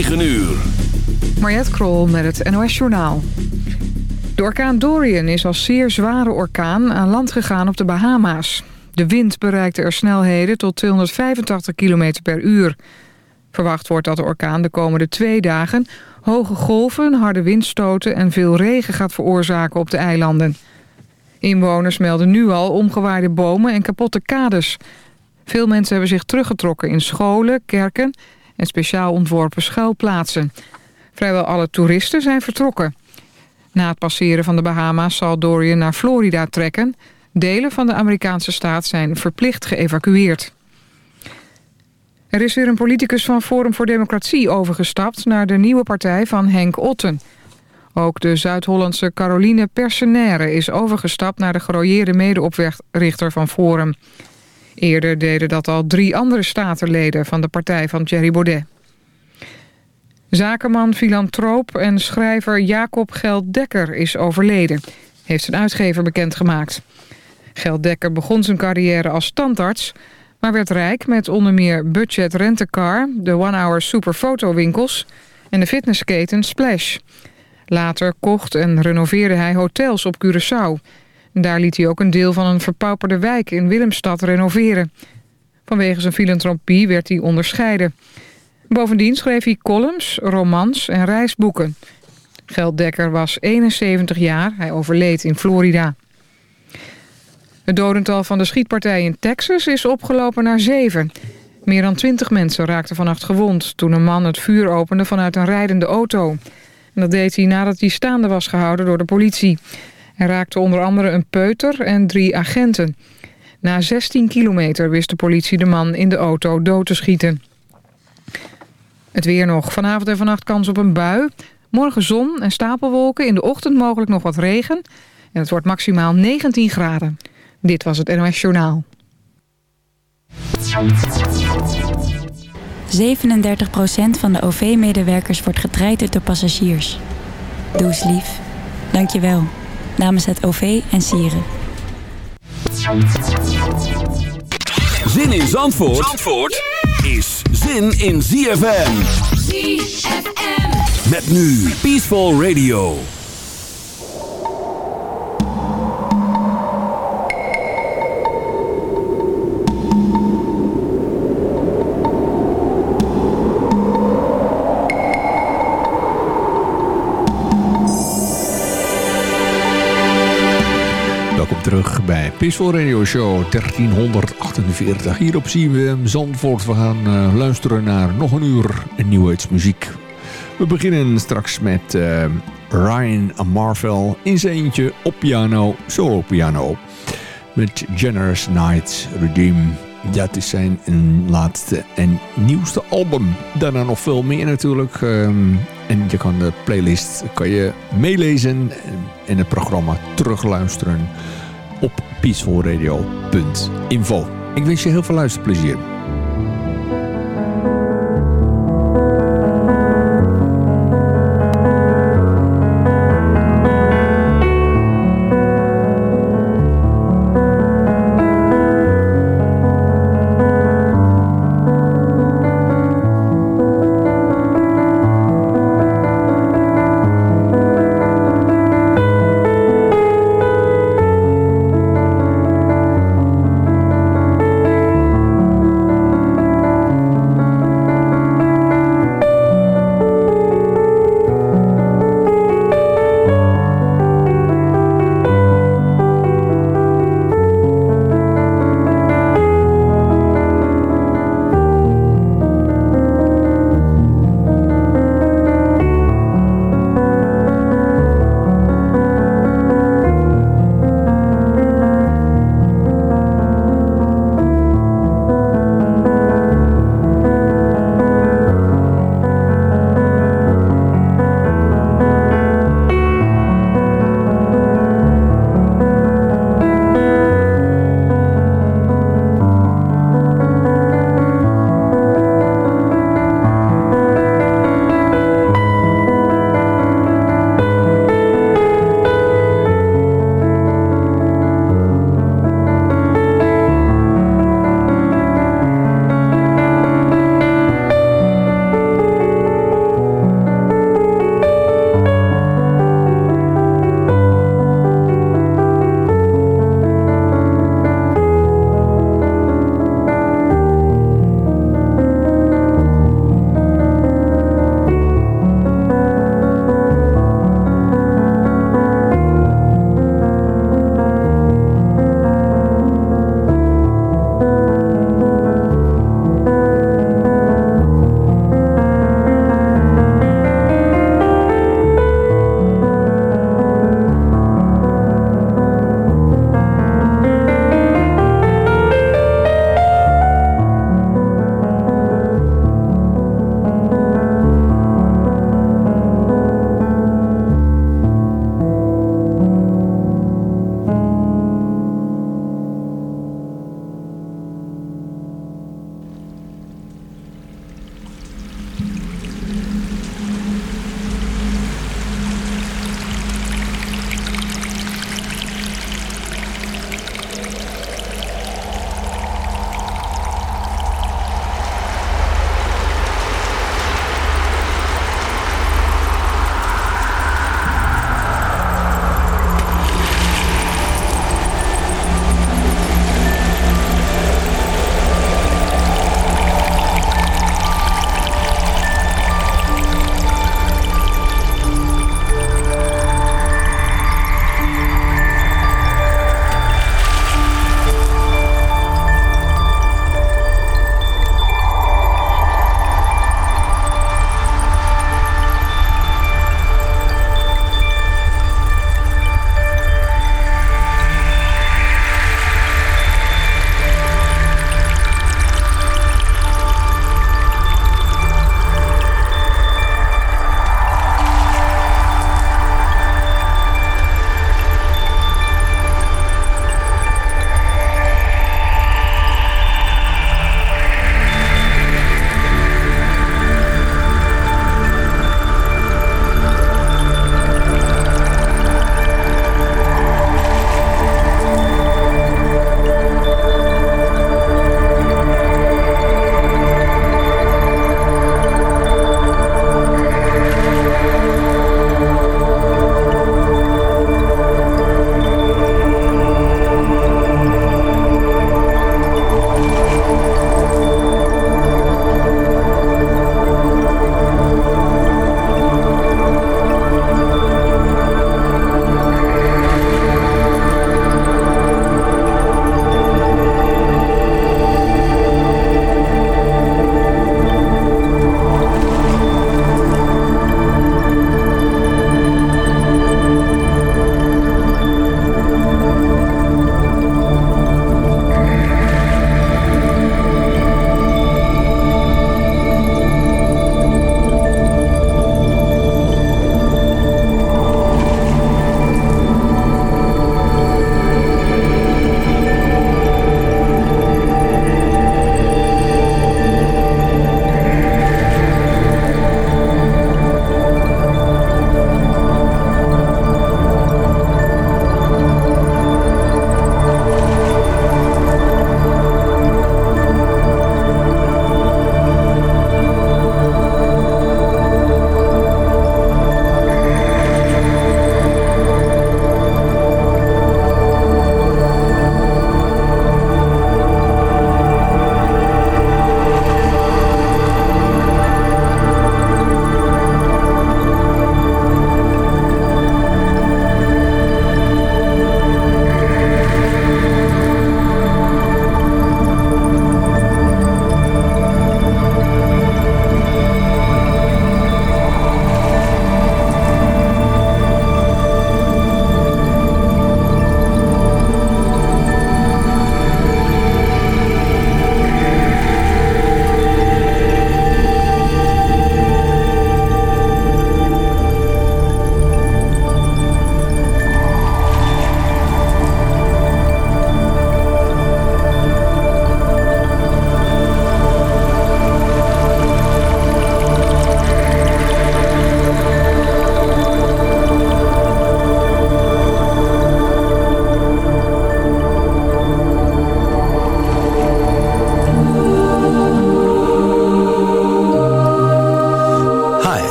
9 uur. Mariette Krol met het NOS Journaal. De orkaan Dorian is als zeer zware orkaan aan land gegaan op de Bahama's. De wind bereikte er snelheden tot 285 km per uur. Verwacht wordt dat de orkaan de komende twee dagen... hoge golven, harde windstoten en veel regen gaat veroorzaken op de eilanden. Inwoners melden nu al omgewaaide bomen en kapotte kades. Veel mensen hebben zich teruggetrokken in scholen, kerken... en speciaal ontworpen schuilplaatsen. Vrijwel alle toeristen zijn vertrokken. Na het passeren van de Bahama's zal Dorian naar Florida trekken. Delen van de Amerikaanse staat zijn verplicht geëvacueerd. Er is weer een politicus van Forum voor Democratie overgestapt... naar de nieuwe partij van Henk Otten. Ook de Zuid-Hollandse Caroline Persenaire is overgestapt... naar de gerooieerde medeoprichter van Forum. Eerder deden dat al drie andere statenleden van de partij van Thierry Baudet. Zakenman, filantroop en schrijver Jacob Gelddekker is overleden, heeft zijn uitgever bekendgemaakt. Gelddekker begon zijn carrière als tandarts, maar werd rijk met onder meer budget rentecar, de one-hour superfotowinkels en de fitnessketen Splash. Later kocht en renoveerde hij hotels op Curaçao. Daar liet hij ook een deel van een verpauperde wijk in Willemstad renoveren. Vanwege zijn filantropie werd hij onderscheiden. Bovendien schreef hij columns, romans en reisboeken. Gelddekker was 71 jaar. Hij overleed in Florida. Het dodental van de schietpartij in Texas is opgelopen naar zeven. Meer dan 20 mensen raakten vannacht gewond... toen een man het vuur opende vanuit een rijdende auto. En dat deed hij nadat hij staande was gehouden door de politie. Hij raakte onder andere een peuter en drie agenten. Na 16 kilometer wist de politie de man in de auto dood te schieten. Het weer nog. Vanavond en vannacht kans op een bui. Morgen zon en stapelwolken. In de ochtend mogelijk nog wat regen. En het wordt maximaal 19 graden. Dit was het NOS Journaal. 37% van de OV-medewerkers wordt getraind door passagiers. Doe lief. Dank je wel. Namens het OV en Sieren. Zin in Zandvoort, Zandvoort? is zin in ZFM. ZFM. Met nu Peaceful Radio. Peaceful Radio Show 1348 hier op CWM Zandvoort. We gaan uh, luisteren naar nog een uur nieuwheidsmuziek. We beginnen straks met uh, Ryan Marvel in zijn eentje op piano, solo piano. Met Generous Night Redeem. Dat is zijn laatste en nieuwste album. Daarna nog veel meer natuurlijk. Um, en je kan de playlist kan je meelezen en het programma terugluisteren op peacefulradio.info. Ik wens je heel veel luisterplezier.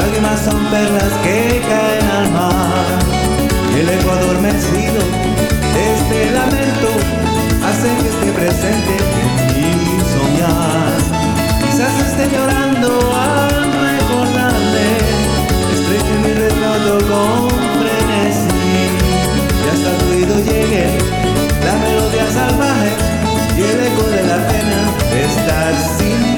lágrimas son perlas que caen al mar. El eco adormecido de este lamento hace que esté presente en mi soñar. Quizás esté llorando al recordarle, estreche mi retrato con frenesí. Y hasta el ruido llegue la melodía salvaje y el eco de la pena de estar sin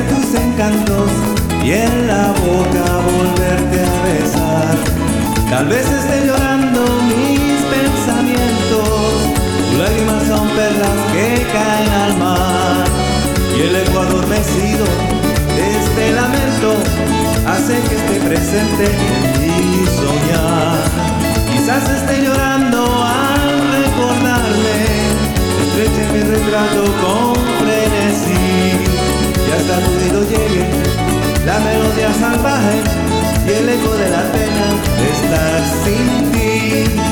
tus encantos y en la boca volverte a besar. Tal vez esté llorando mis pensamientos, lágrimas son perlas que caen al mar. Y el eco adormecido de este lamento hace que esté presente en mi soñar. Quizás esté llorando al recordarle, estreche mi retrato con frenesí hasta tu oído llegue la melodía salvaje y el eco de la pena de estar sin ti.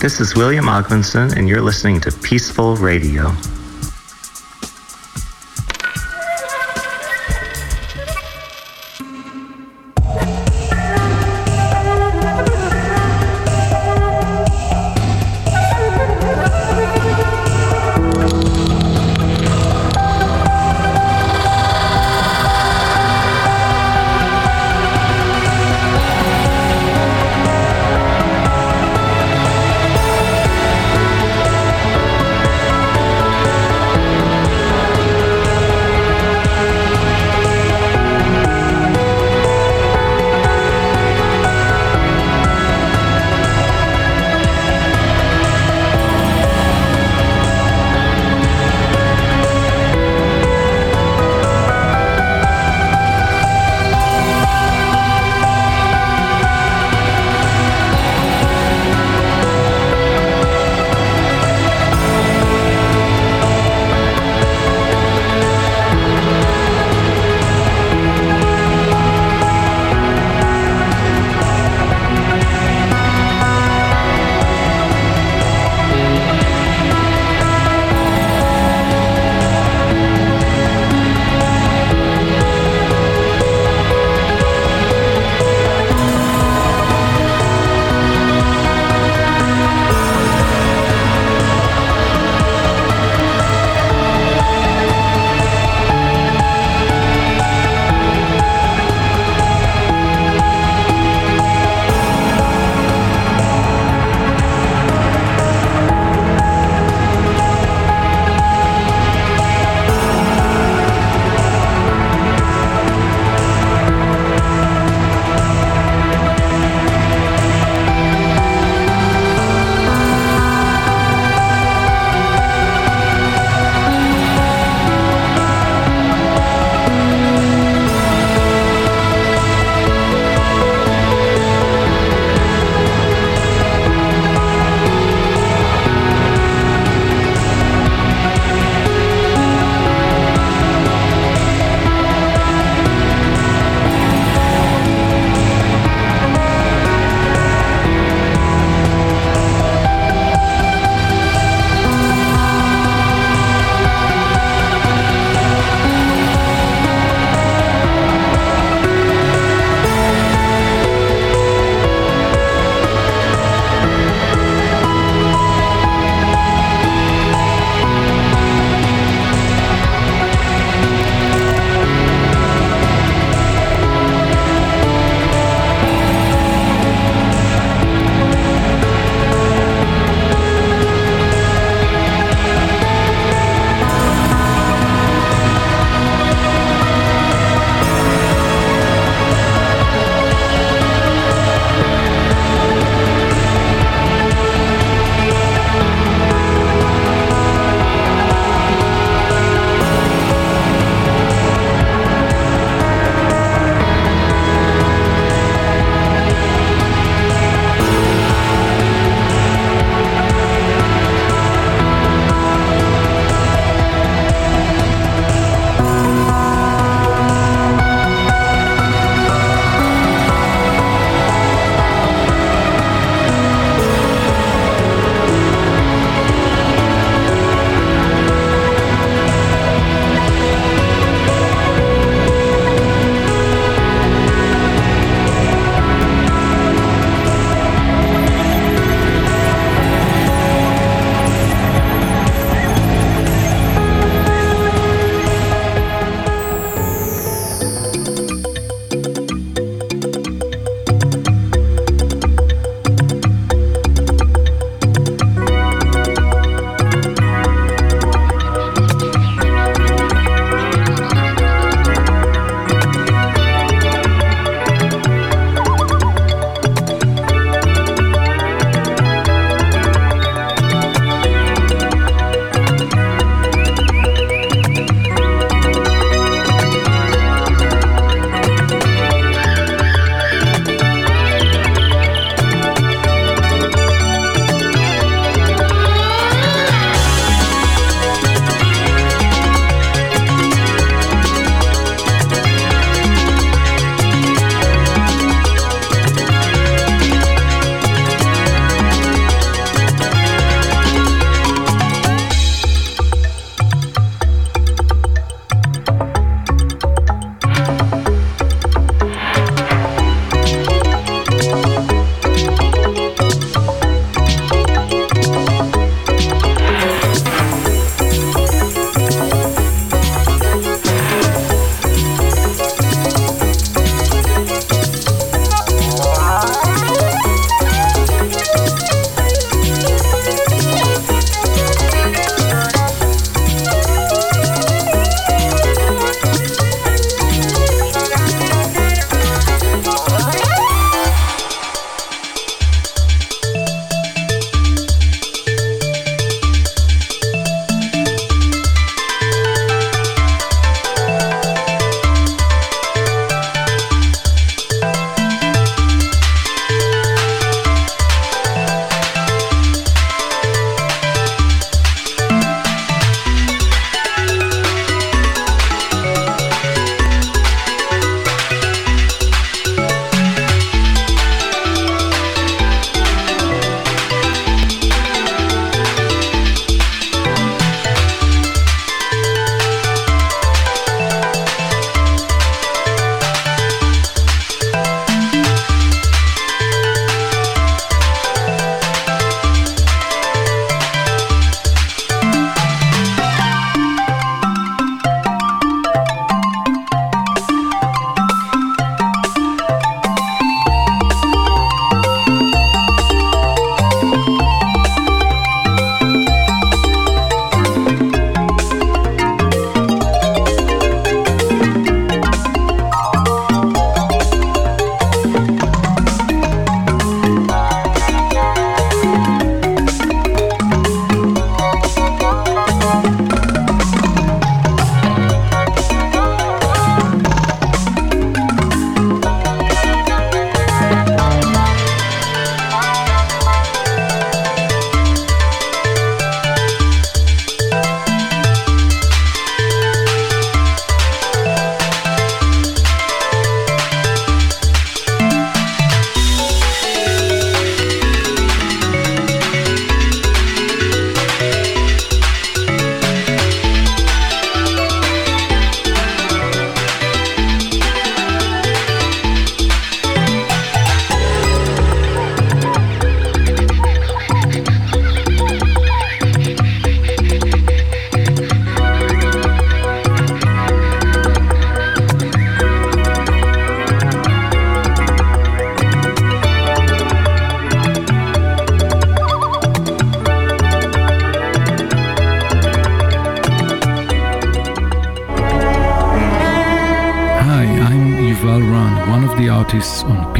This is William Ogmanson, and you're listening to Peaceful Radio.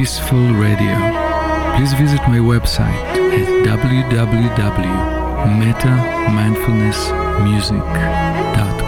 Peaceful Radio. Please visit my website at www.metamindfulnessmusic.com.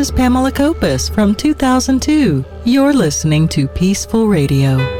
is Pamela Copus from 2002. You're listening to Peaceful Radio.